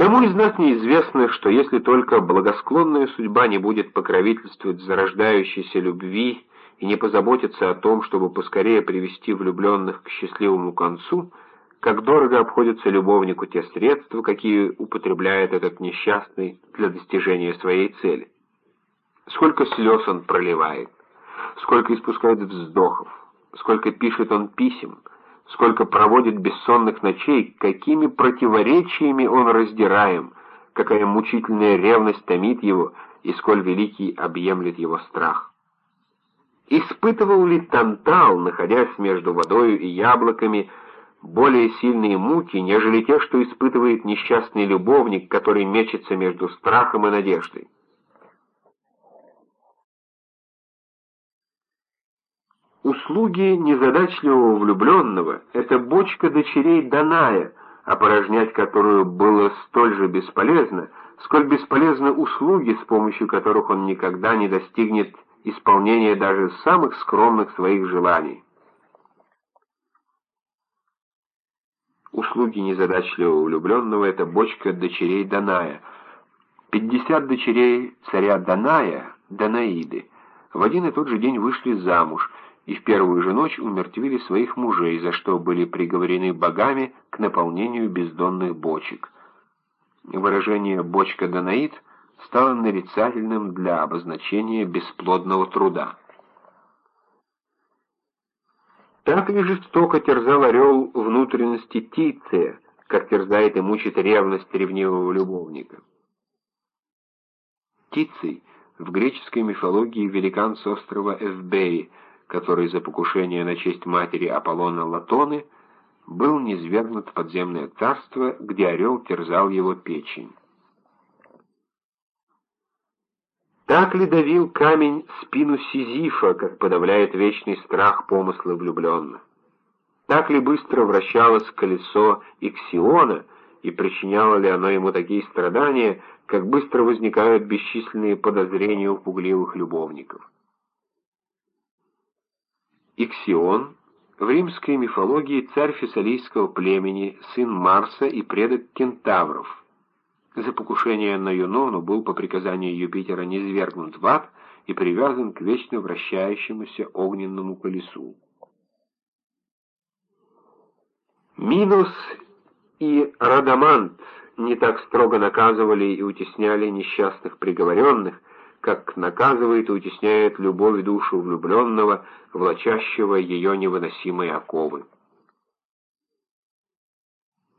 Кому из нас неизвестно, что если только благосклонная судьба не будет покровительствовать зарождающейся любви и не позаботиться о том, чтобы поскорее привести влюбленных к счастливому концу, как дорого обходятся любовнику те средства, какие употребляет этот несчастный для достижения своей цели. Сколько слез он проливает, сколько испускает вздохов, сколько пишет он писем, сколько проводит бессонных ночей, какими противоречиями он раздираем, какая мучительная ревность томит его и сколь великий объемлет его страх. Испытывал ли Тантал, находясь между водою и яблоками, более сильные муки, нежели те, что испытывает несчастный любовник, который мечется между страхом и надеждой? Услуги незадачливого влюбленного — это бочка дочерей Даная, опорожнять которую было столь же бесполезно, сколь бесполезны услуги, с помощью которых он никогда не достигнет исполнения даже самых скромных своих желаний. Услуги незадачливого влюбленного — это бочка дочерей Даная. Пятьдесят дочерей царя Даная, Данаиды, в один и тот же день вышли замуж — и в первую же ночь умертвили своих мужей, за что были приговорены богами к наполнению бездонных бочек. Выражение «бочка Данаид» стало нарицательным для обозначения бесплодного труда. Так ли жестоко терзал орел внутренности Тиция, как терзает и мучит ревность ревнивого любовника? Тиций в греческой мифологии великан с острова Эвбеи, который за покушение на честь матери Аполлона Латоны был низвергнут в подземное царство, где орел терзал его печень. Так ли давил камень спину Сизифа, как подавляет вечный страх помысла влюбленных? Так ли быстро вращалось колесо Иксиона, и причиняло ли оно ему такие страдания, как быстро возникают бесчисленные подозрения у пугливых любовников? Иксион в римской мифологии царь фессалийского племени, сын Марса и предок кентавров. За покушение на Юнону был по приказанию Юпитера низвергнут в ад и привязан к вечно вращающемуся огненному колесу. Минус и Радамант не так строго наказывали и утесняли несчастных приговоренных, как наказывает и утесняет любовь душу влюбленного, влачащего ее невыносимые оковы.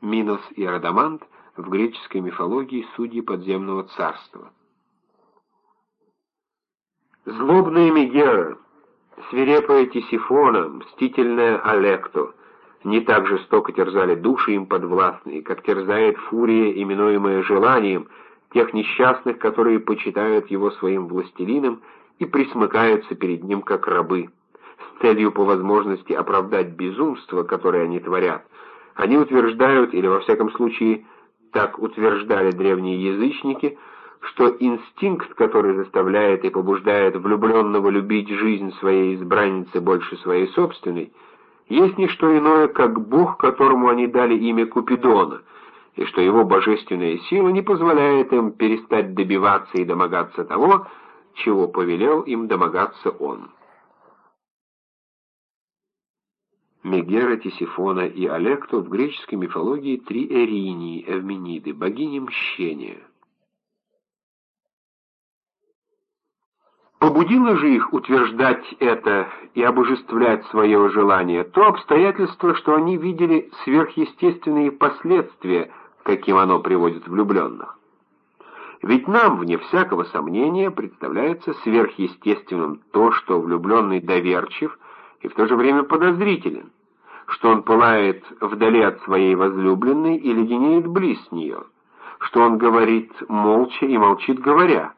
Минос и Радамант в греческой мифологии судьи подземного царства. Злобная Мегера, свирепая Тисифона, мстительная Алекто не так жестоко терзали души им подвластные, как терзает фурия, именуемая желанием, тех несчастных, которые почитают его своим властелином и присмыкаются перед ним как рабы. С целью по возможности оправдать безумство, которое они творят, они утверждают, или во всяком случае так утверждали древние язычники, что инстинкт, который заставляет и побуждает влюбленного любить жизнь своей избранницы больше своей собственной, есть не что иное, как Бог, которому они дали имя Купидона — и что его божественная сила не позволяет им перестать добиваться и домогаться того, чего повелел им домогаться он. Мегера, Тисифона и Алекто в греческой мифологии три Эринии, Эвмениды, богини мщения. Побудило же их утверждать это и обожествлять свое желание то обстоятельство, что они видели сверхъестественные последствия – каким оно приводит влюбленных. Ведь нам, вне всякого сомнения, представляется сверхъестественным то, что влюбленный доверчив и в то же время подозрителен, что он пылает вдали от своей возлюбленной и леденеет близ нее, что он говорит молча и молчит говоря.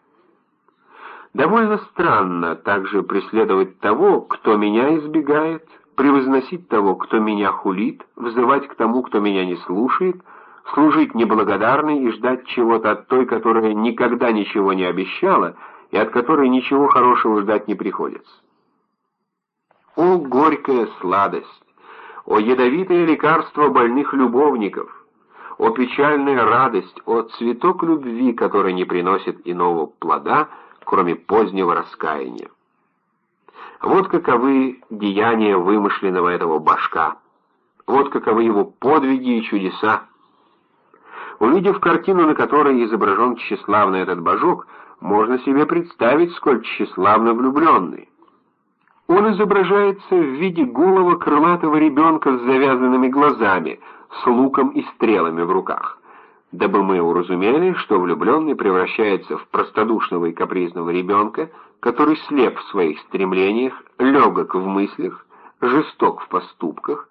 Довольно странно также преследовать того, кто меня избегает, превозносить того, кто меня хулит, взывать к тому, кто меня не слушает — служить неблагодарной и ждать чего-то от той, которая никогда ничего не обещала и от которой ничего хорошего ждать не приходится. О, горькая сладость! О, ядовитое лекарство больных любовников! о печальная радость, о цветок любви, который не приносит иного плода, кроме позднего раскаяния. Вот каковы деяния вымышленного этого башка, вот каковы его подвиги и чудеса. Увидев картину, на которой изображен тщеславный этот божок, можно себе представить, сколь тщеславно влюбленный. Он изображается в виде голого крылатого ребенка с завязанными глазами, с луком и стрелами в руках. Дабы мы уразумели, что влюбленный превращается в простодушного и капризного ребенка, который слеп в своих стремлениях, легок в мыслях, жесток в поступках,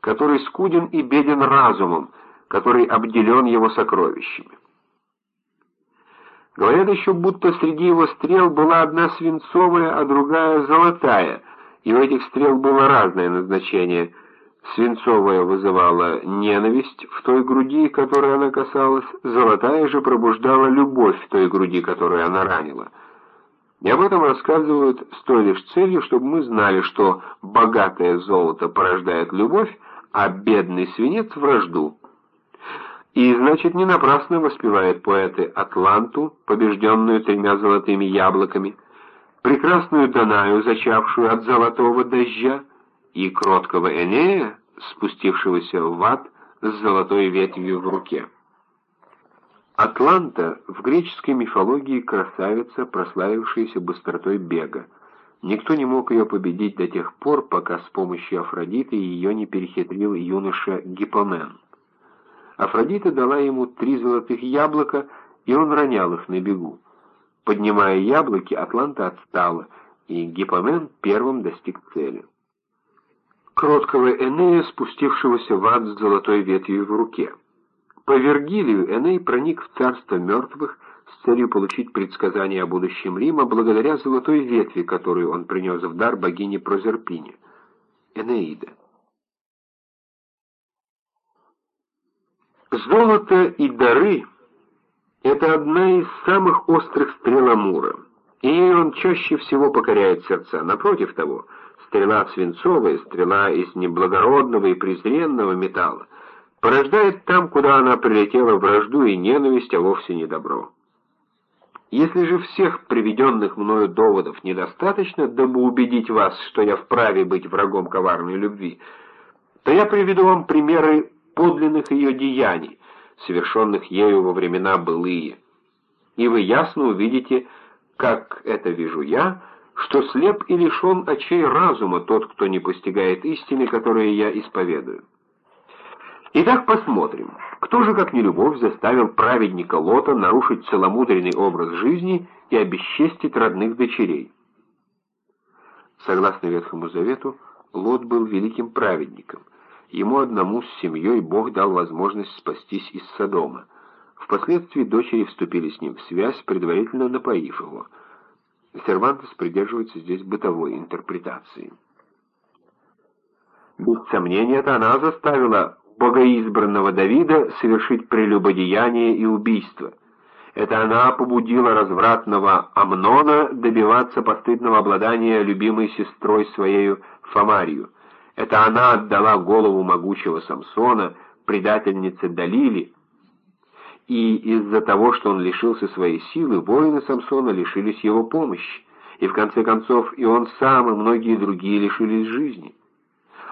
который скуден и беден разумом, который обделен его сокровищами. Говорят еще, будто среди его стрел была одна свинцовая, а другая золотая, и у этих стрел было разное назначение. Свинцовая вызывала ненависть в той груди, которой она касалась, золотая же пробуждала любовь в той груди, которую она ранила. И об этом рассказывают с той лишь целью, чтобы мы знали, что богатое золото порождает любовь, а бедный свинец — вражду. И, значит, не напрасно воспевают поэты Атланту, побежденную тремя золотыми яблоками, прекрасную Данаю, зачавшую от золотого дождя, и кроткого Энея, спустившегося в ад с золотой ветвью в руке. Атланта в греческой мифологии красавица, прославившаяся быстротой бега. Никто не мог ее победить до тех пор, пока с помощью Афродиты ее не перехитрил юноша Гипомен. Афродита дала ему три золотых яблока, и он ронял их на бегу. Поднимая яблоки, Атланта отстала, и Гипомен первым достиг цели. Кроткого Энея, спустившегося в ад с золотой ветвью в руке. По Вергилию Эней проник в царство мертвых с целью получить предсказание о будущем Рима благодаря золотой ветви, которую он принес в дар богине Прозерпине. Энеида. Золото и дары — это одна из самых острых стрел Амура, и он чаще всего покоряет сердца. Напротив того, стрела свинцовая, стрела из неблагородного и презренного металла, порождает там, куда она прилетела, вражду и ненависть, а вовсе не добро. Если же всех приведенных мною доводов недостаточно, дабы убедить вас, что я вправе быть врагом коварной любви, то я приведу вам примеры подлинных ее деяний, совершенных ею во времена былые. И вы ясно увидите, как это вижу я, что слеп и лишен очей разума тот, кто не постигает истины, которые я исповедую. Итак, посмотрим, кто же, как не любовь, заставил праведника Лота нарушить целомудренный образ жизни и обесчестить родных дочерей. Согласно Ветхому Завету, Лот был великим праведником – Ему одному с семьей Бог дал возможность спастись из Содома. Впоследствии дочери вступили с ним в связь, предварительно напоив его. Сервантес придерживается здесь бытовой интерпретации. Без сомнения, это она заставила богоизбранного Давида совершить прелюбодеяние и убийство. Это она побудила развратного Амнона добиваться постыдного обладания любимой сестрой своею Фомарию. Это она отдала голову могучего Самсона, предательнице Далили, и из-за того, что он лишился своей силы, воины Самсона лишились его помощи, и в конце концов и он сам, и многие другие лишились жизни.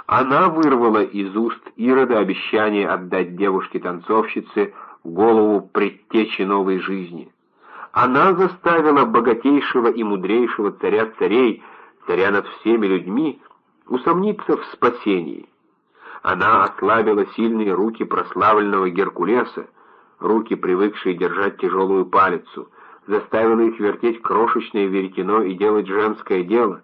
Она вырвала из уст Ирода обещание отдать девушке-танцовщице голову предтечи новой жизни. Она заставила богатейшего и мудрейшего царя царей, царя над всеми людьми, усомниться в спасении. Она ослабила сильные руки прославленного Геркулеса, руки, привыкшие держать тяжелую палицу, заставила их вертеть крошечное веретено и делать женское дело.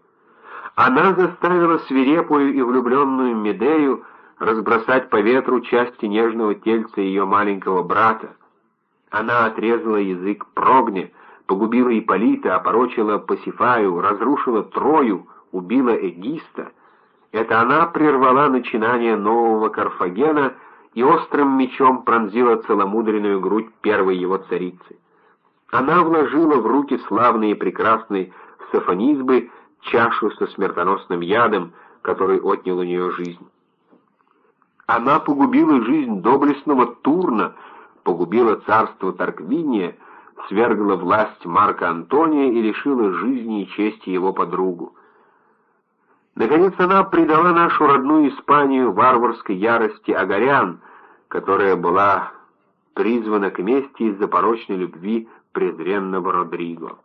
Она заставила свирепую и влюбленную Медею разбросать по ветру части нежного тельца ее маленького брата. Она отрезала язык Прогне, погубила Ипполита, опорочила Пасифаю, разрушила Трою, убила Эгиста — это она прервала начинание нового Карфагена и острым мечом пронзила целомудренную грудь первой его царицы. Она вложила в руки славные и прекрасные Сафонизбы чашу со смертоносным ядом, который отнял у нее жизнь. Она погубила жизнь доблестного Турна, погубила царство Тарквиния, свергла власть Марка Антония и лишила жизни и чести его подругу. Наконец она предала нашу родную Испанию варварской ярости агарян, которая была призвана к мести из-за порочной любви презренного Родриго.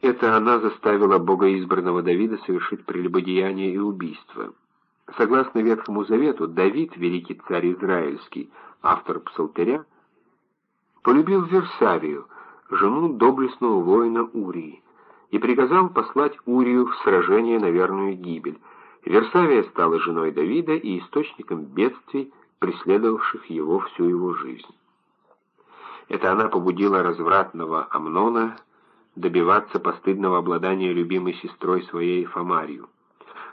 Это она заставила богоизбранного Давида совершить прелюбодеяние и убийство. Согласно Ветхому Завету, Давид, великий царь израильский, автор псалтыря, полюбил Версавию, жену доблестного воина Урии, и приказал послать Урию в сражение на верную гибель. Версавия стала женой Давида и источником бедствий, преследовавших его всю его жизнь. Это она побудила развратного Амнона добиваться постыдного обладания любимой сестрой своей Фомарию.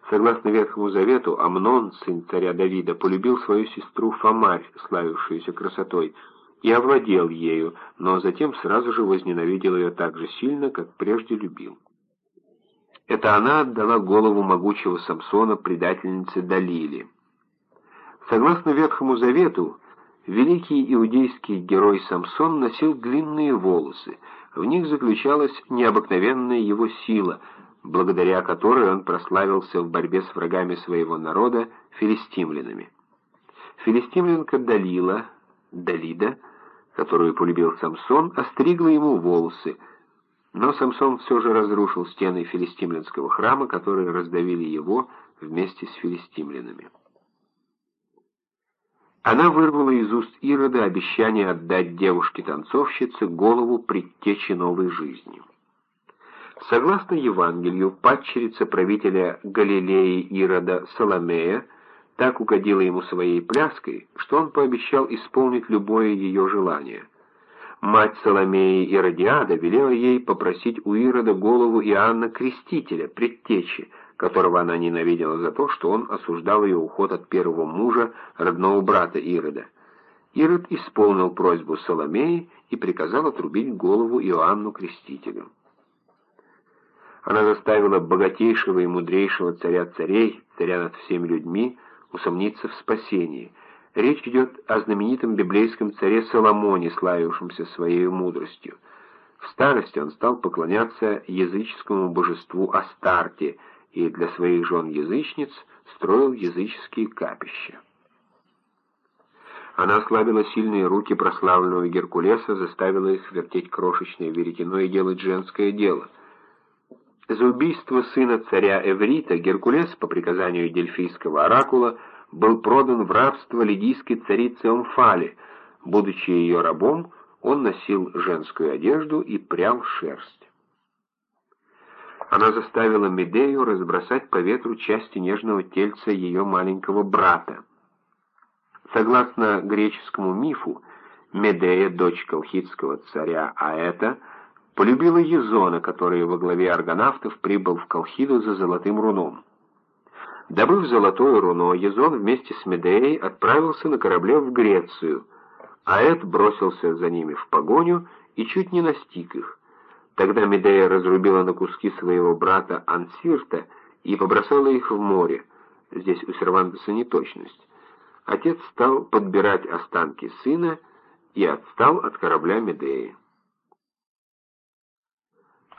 Согласно Ветхому Завету, Амнон, сын царя Давида, полюбил свою сестру Фомарь, славившуюся красотой, и овладел ею, но затем сразу же возненавидел ее так же сильно, как прежде любил. Это она отдала голову могучего Самсона предательнице Далиле. Согласно Ветхому Завету, великий иудейский герой Самсон носил длинные волосы, в них заключалась необыкновенная его сила, благодаря которой он прославился в борьбе с врагами своего народа, филистимлянами. Филистимлянка Далила, Далида, которую полюбил Самсон, остригла ему волосы, но Самсон все же разрушил стены филистимлянского храма, которые раздавили его вместе с филистимлянами. Она вырвала из уст Ирода обещание отдать девушке-танцовщице голову предтечи новой жизни. Согласно Евангелию, падчерица правителя Галилеи Ирода Соломея так угодила ему своей пляской, что он пообещал исполнить любое ее желание. Мать Соломеи Иродиада велела ей попросить у Ирода голову Иоанна Крестителя, предтечи, которого она ненавидела за то, что он осуждал ее уход от первого мужа, родного брата Ирода. Ирод исполнил просьбу Соломеи и приказал отрубить голову Иоанну Крестителю. Она заставила богатейшего и мудрейшего царя царей, царя над всеми людьми, усомниться в спасении. Речь идет о знаменитом библейском царе Соломоне, славившемся своей мудростью. В старости он стал поклоняться языческому божеству Астарте – и для своих жен-язычниц строил языческие капища. Она ослабила сильные руки прославленного Геркулеса, заставила их вертеть крошечное веретено и делать женское дело. За убийство сына царя Эврита Геркулес, по приказанию дельфийского оракула, был продан в рабство лидийской царице Омфале. Будучи ее рабом, он носил женскую одежду и прял шерсть. Она заставила Медею разбросать по ветру части нежного тельца ее маленького брата. Согласно греческому мифу, Медея, дочь колхидского царя Аэта, полюбила Езона, который во главе аргонавтов прибыл в Колхиду за золотым руном. Добыв золотое руно, Езон вместе с Медеей отправился на корабле в Грецию. Аэт бросился за ними в погоню и чуть не настиг их. Тогда Медея разрубила на куски своего брата Ансирта и побросала их в море. Здесь у Сервантеса неточность. Отец стал подбирать останки сына и отстал от корабля Медеи.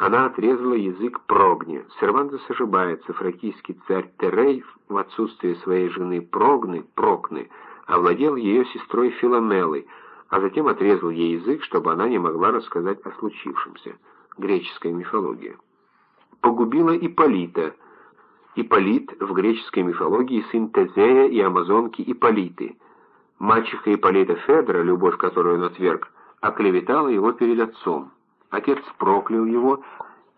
Она отрезала язык Прогне. Сервантес ошибается. Фракийский царь Терей в отсутствие своей жены Прогны, Прокны, овладел ее сестрой Филомелой, а затем отрезал ей язык, чтобы она не могла рассказать о случившемся греческая мифология. Погубила Ипполита. Ипполит в греческой мифологии сын Тезея и амазонки Ипполиты. Мачеха Ипполита Федора, любовь которую он отверг, оклеветала его перед отцом. Отец проклял его,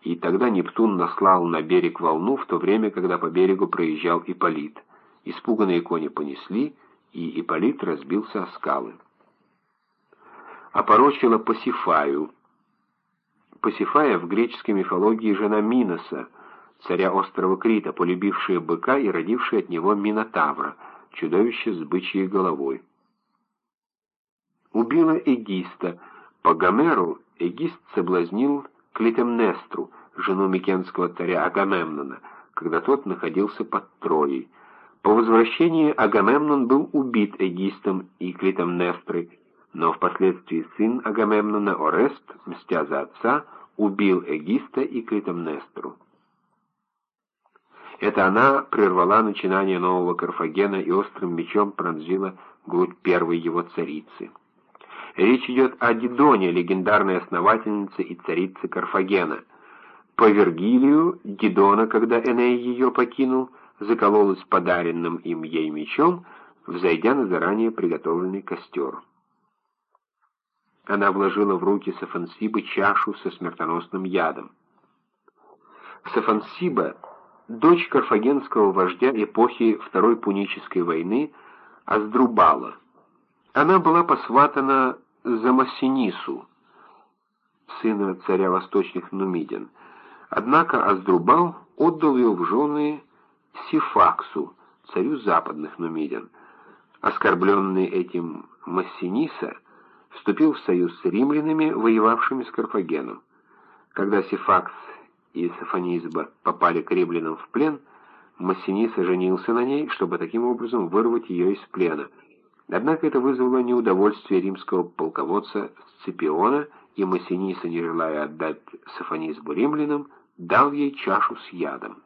и тогда Нептун наслал на берег волну в то время, когда по берегу проезжал Ипполит. Испуганные кони понесли, и Ипполит разбился о скалы. Опорочила Пасифаю, Пасифая в греческой мифологии жена Миноса, царя острова Крита, полюбившая быка и родившая от него Минотавра, чудовище с бычьей головой. Убила Эгиста. По Гомеру Эгист соблазнил Клитемнестру, жену Микенского царя Агамемнона, когда тот находился под Троей. По возвращении Агамемнон был убит Эгистом и Клитомнестрой, но впоследствии сын Агамемнона Орест, мстя за отца, убил Эгиста и Клитомнестру. Это она прервала начинание нового Карфагена и острым мечом пронзила грудь первой его царицы. Речь идет о Дидоне, легендарной основательнице и царице Карфагена. По Вергилию, Дидона, когда Эней ее покинул, закололась подаренным им ей мечом, взойдя на заранее приготовленный костер. Она вложила в руки Сафансибы чашу со смертоносным ядом. Сафансиба, дочь карфагенского вождя эпохи Второй Пунической войны, Аздрубала. Она была посватана за Массинису, сына царя восточных Нумидин. Однако Аздрубал отдал ее в жены Сифаксу, царю западных Нумидин. Оскорбленный этим Массиниса вступил в союз с римлянами, воевавшими с Карфагеном. Когда Сифакс и Сафонизба попали к римлянам в плен, Массиниса женился на ней, чтобы таким образом вырвать ее из плена – Однако это вызвало неудовольствие римского полководца Сципиона, и Массиниса, не желая отдать Сафонизбу римлянам, дал ей чашу с ядом.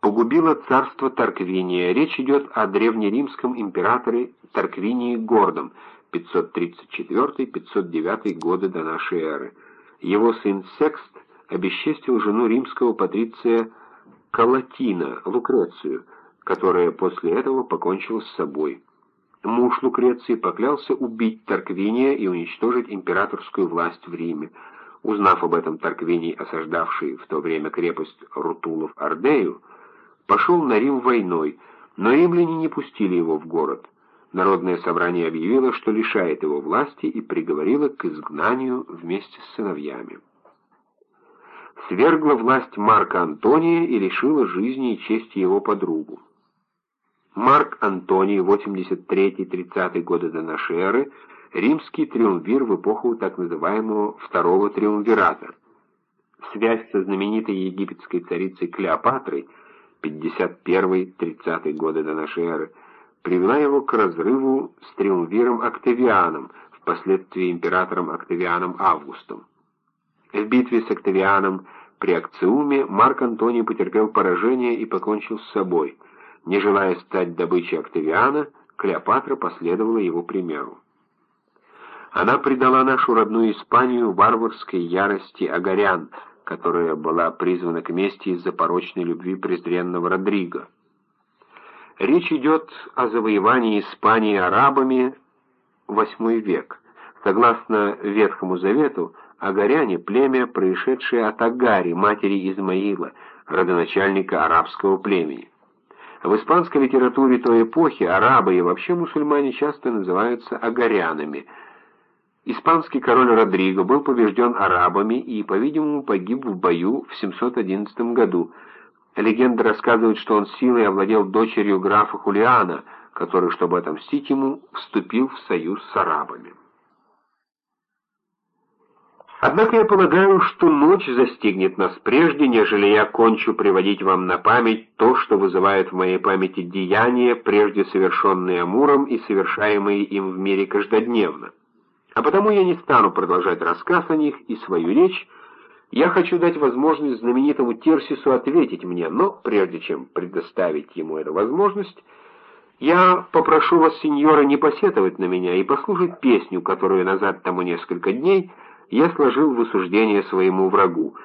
Погубило царство Тарквиния. Речь идет о древнеримском императоре Тарквинии Гордом, 534-509 годы до нашей эры. Его сын Секст обесчестил жену римского патриция Калатина, Лукрецию, которая после этого покончила с собой. Муж Лукреции поклялся убить Тарквиния и уничтожить императорскую власть в Риме. Узнав об этом Тарквиний, осаждавший в то время крепость Рутулов Ордею, пошел на Рим войной, но римляне не пустили его в город. Народное собрание объявило, что лишает его власти и приговорило к изгнанию вместе с сыновьями. Свергла власть Марка Антония и лишила жизни и чести его подругу. Марк Антоний, 83-30 годы до нашей эры, римский триумвир в эпоху так называемого Второго Триумвирата. Связь со знаменитой египетской царицей Клеопатрой, 51-30 годы до нашей эры, привела его к разрыву с триумвиром Октавианом, впоследствии императором Октавианом Августом. В битве с Октавианом при Акциуме Марк Антоний потерпел поражение и покончил с собой – не желая стать добычей Октавиана, Клеопатра последовала его примеру. Она предала нашу родную Испанию варварской ярости агарян, которая была призвана к мести из-за порочной любви презренного Родриго. Речь идет о завоевании Испании арабами VIII век. Согласно Ветхому Завету, агаряне — племя, происшедшее от Агари, матери Измаила, родоначальника арабского племени. В испанской литературе той эпохи арабы и вообще мусульмане часто называются агарянами. Испанский король Родриго был побежден арабами и, по-видимому, погиб в бою в 711 году. Легенда рассказывает, что он силой овладел дочерью графа Хулиана, который, чтобы отомстить ему, вступил в союз с арабами. Однако я полагаю, что ночь застигнет нас прежде, нежели я кончу приводить вам на память то, что вызывает в моей памяти деяния, прежде совершенные Амуром и совершаемые им в мире каждодневно. А потому я не стану продолжать рассказ о них и свою речь, я хочу дать возможность знаменитому Терсису ответить мне, но прежде чем предоставить ему эту возможность, я попрошу вас, сеньора, не посетовать на меня и послушать песню, которую назад тому несколько дней — я сложил в осуждение своему врагу.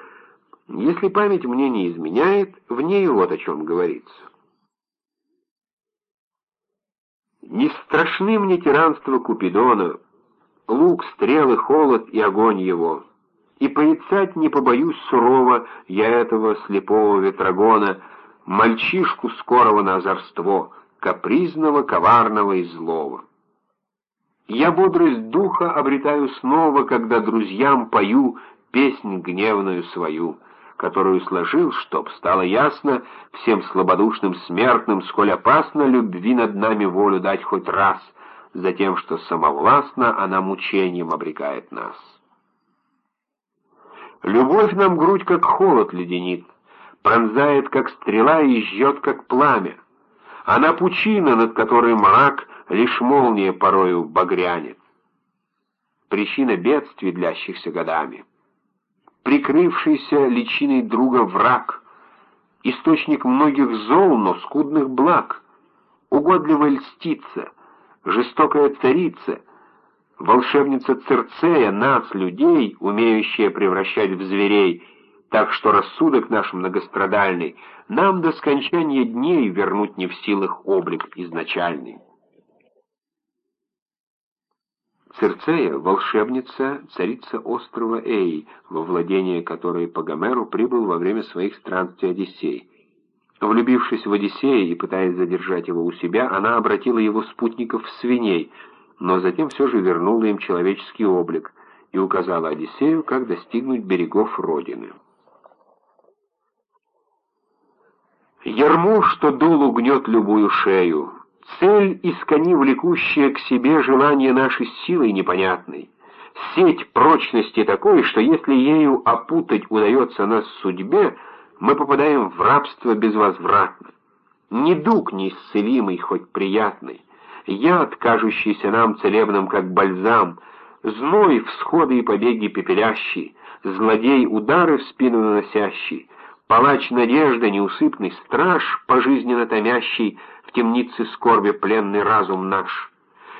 Если память мне не изменяет, в ней вот о чем говорится. Не страшны мне тиранство Купидона, лук, стрелы, холод и огонь его. И порицать не побоюсь сурово я этого слепого ветрогона, мальчишку скорого на озорство, капризного, коварного и злого. Я бодрость духа обретаю снова, когда друзьям пою песнь гневную свою, которую сложил, чтоб стало ясно всем слабодушным смертным, сколь опасно любви над нами волю дать хоть раз, за тем, что самовластно она мучением обрекает нас. Любовь нам грудь, как холод леденит, пронзает, как стрела, и жжет, как пламя. Она пучина, над которой мрак, лишь молния порою багрянет. Причина бедствий, длящихся годами. Прикрывшийся личиной друга враг, источник многих зол, но скудных благ, угодливая льстица, жестокая царица, волшебница Церцея, нас, людей, умеющая превращать в зверей, так что рассудок наш многострадальный нам до скончания дней вернуть не в силах облик изначальный. Церцея — волшебница, царица острова Эй, во владение которой по Гомеру прибыл во время своих странствий Одиссей. Влюбившись в Одиссея и пытаясь задержать его у себя, она обратила его спутников в свиней, но затем все же вернула им человеческий облик и указала Одиссею, как достигнуть берегов Родины. Ермо, что долу гнет любую шею, цель искони влекущая к себе желание нашей силой непонятной, сеть прочности такой, что если ею опутать удается нас судьбе, мы попадаем в рабство безвозвратно. Недуг неисцелимый, хоть приятный, яд, кажущийся нам целебным, как бальзам, зной, всходы и побеги пепелящий, злодей, удары в спину наносящий, Палач надежды, неусыпный страж, пожизненно томящий в темнице скорби пленный разум наш.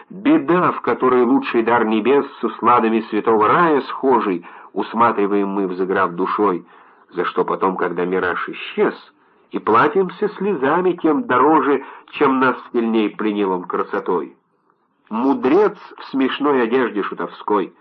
Беда, в которой лучший дар небес с усладами святого рая схожий, усматриваем мы, взыграв душой, за что потом, когда мираж исчез, и платимся слезами тем дороже, чем нас сильней пленилом красотой. Мудрец в смешной одежде шутовской,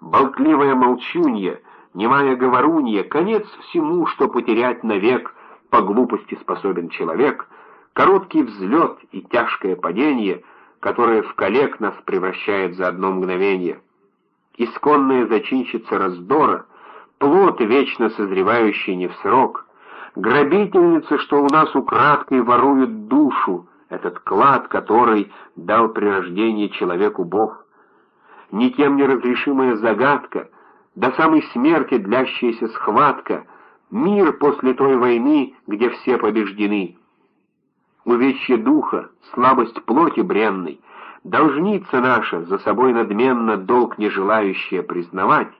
болтливая молчунья — немая говорунья, конец всему, что потерять навек по глупости способен человек, короткий взлет и тяжкое падение, которое в коллег нас превращает за одно мгновение. Исконная зачинщица раздора, плод, вечно созревающий не в срок, грабительница, что у нас украдкой ворует душу, этот клад, который дал при рождении человеку Бог. Никем не разрешимая загадка — до самой смерти длящаяся схватка, мир после той войны, где все побеждены. Увечье духа, слабость плоти бренной, должница наша, за собой надменно долг не желающая признавать,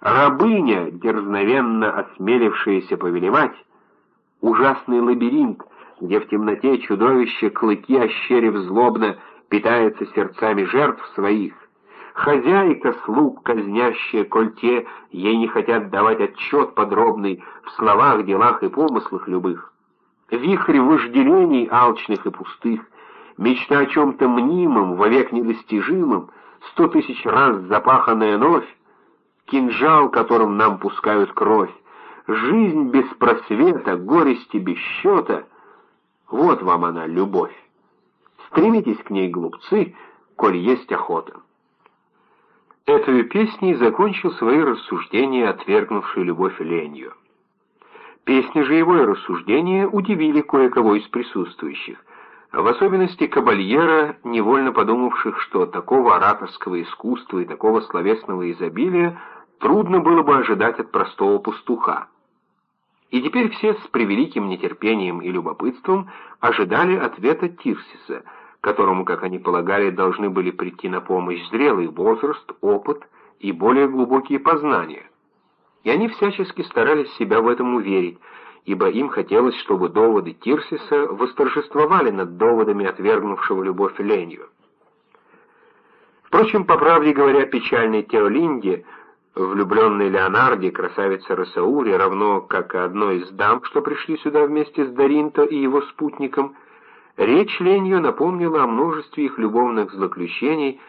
рабыня, дерзновенно осмелившаяся повелевать, ужасный лабиринт, где в темноте чудовище клыки ощерив злобно питается сердцами жертв своих, Хозяйка слуг, казнящая, коль те ей не хотят давать отчет подробный в словах, делах и помыслах любых. Вихрь вожделений алчных и пустых, мечта о чем-то мнимом, вовек недостижимом, сто тысяч раз запаханная новь, кинжал, которым нам пускают кровь, жизнь без просвета, горести без счета — вот вам она, любовь. Стремитесь к ней, глупцы, коль есть охота. Этой песней закончил свои рассуждения, отвергнувший любовь ленью. Песни же его и рассуждения удивили кое-кого из присутствующих, в особенности кабальера, невольно подумавших, что такого ораторского искусства и такого словесного изобилия трудно было бы ожидать от простого пастуха. И теперь все с превеликим нетерпением и любопытством ожидали ответа Тирсиса — которому, как они полагали, должны были прийти на помощь зрелый возраст, опыт и более глубокие познания. И они всячески старались себя в этом уверить, ибо им хотелось, чтобы доводы Тирсиса восторжествовали над доводами отвергнувшего любовь Ленью. Впрочем, по правде говоря, печальной Теолинде, влюбленной Леонарде, красавице Росауре, равно как и одной из дам, что пришли сюда вместе с Даринто и его спутником – Речь Ленью напомнила о множестве их любовных злоключений,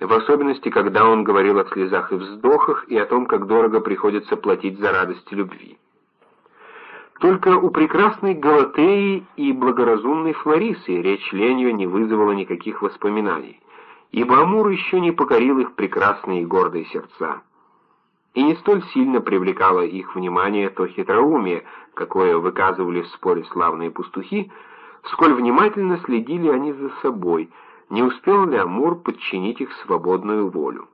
в особенности, когда он говорил о слезах и вздохах и о том, как дорого приходится платить за радость любви. Только у прекрасной Галатеи и благоразумной Флорисы речь Ленью не вызвала никаких воспоминаний, ибо Амур еще не покорил их прекрасные и гордые сердца. И не столь сильно привлекало их внимание то хитроумие, какое выказывали в споре славные пастухи, сколь внимательно следили они за собой, не успел ли Амур подчинить их свободную волю.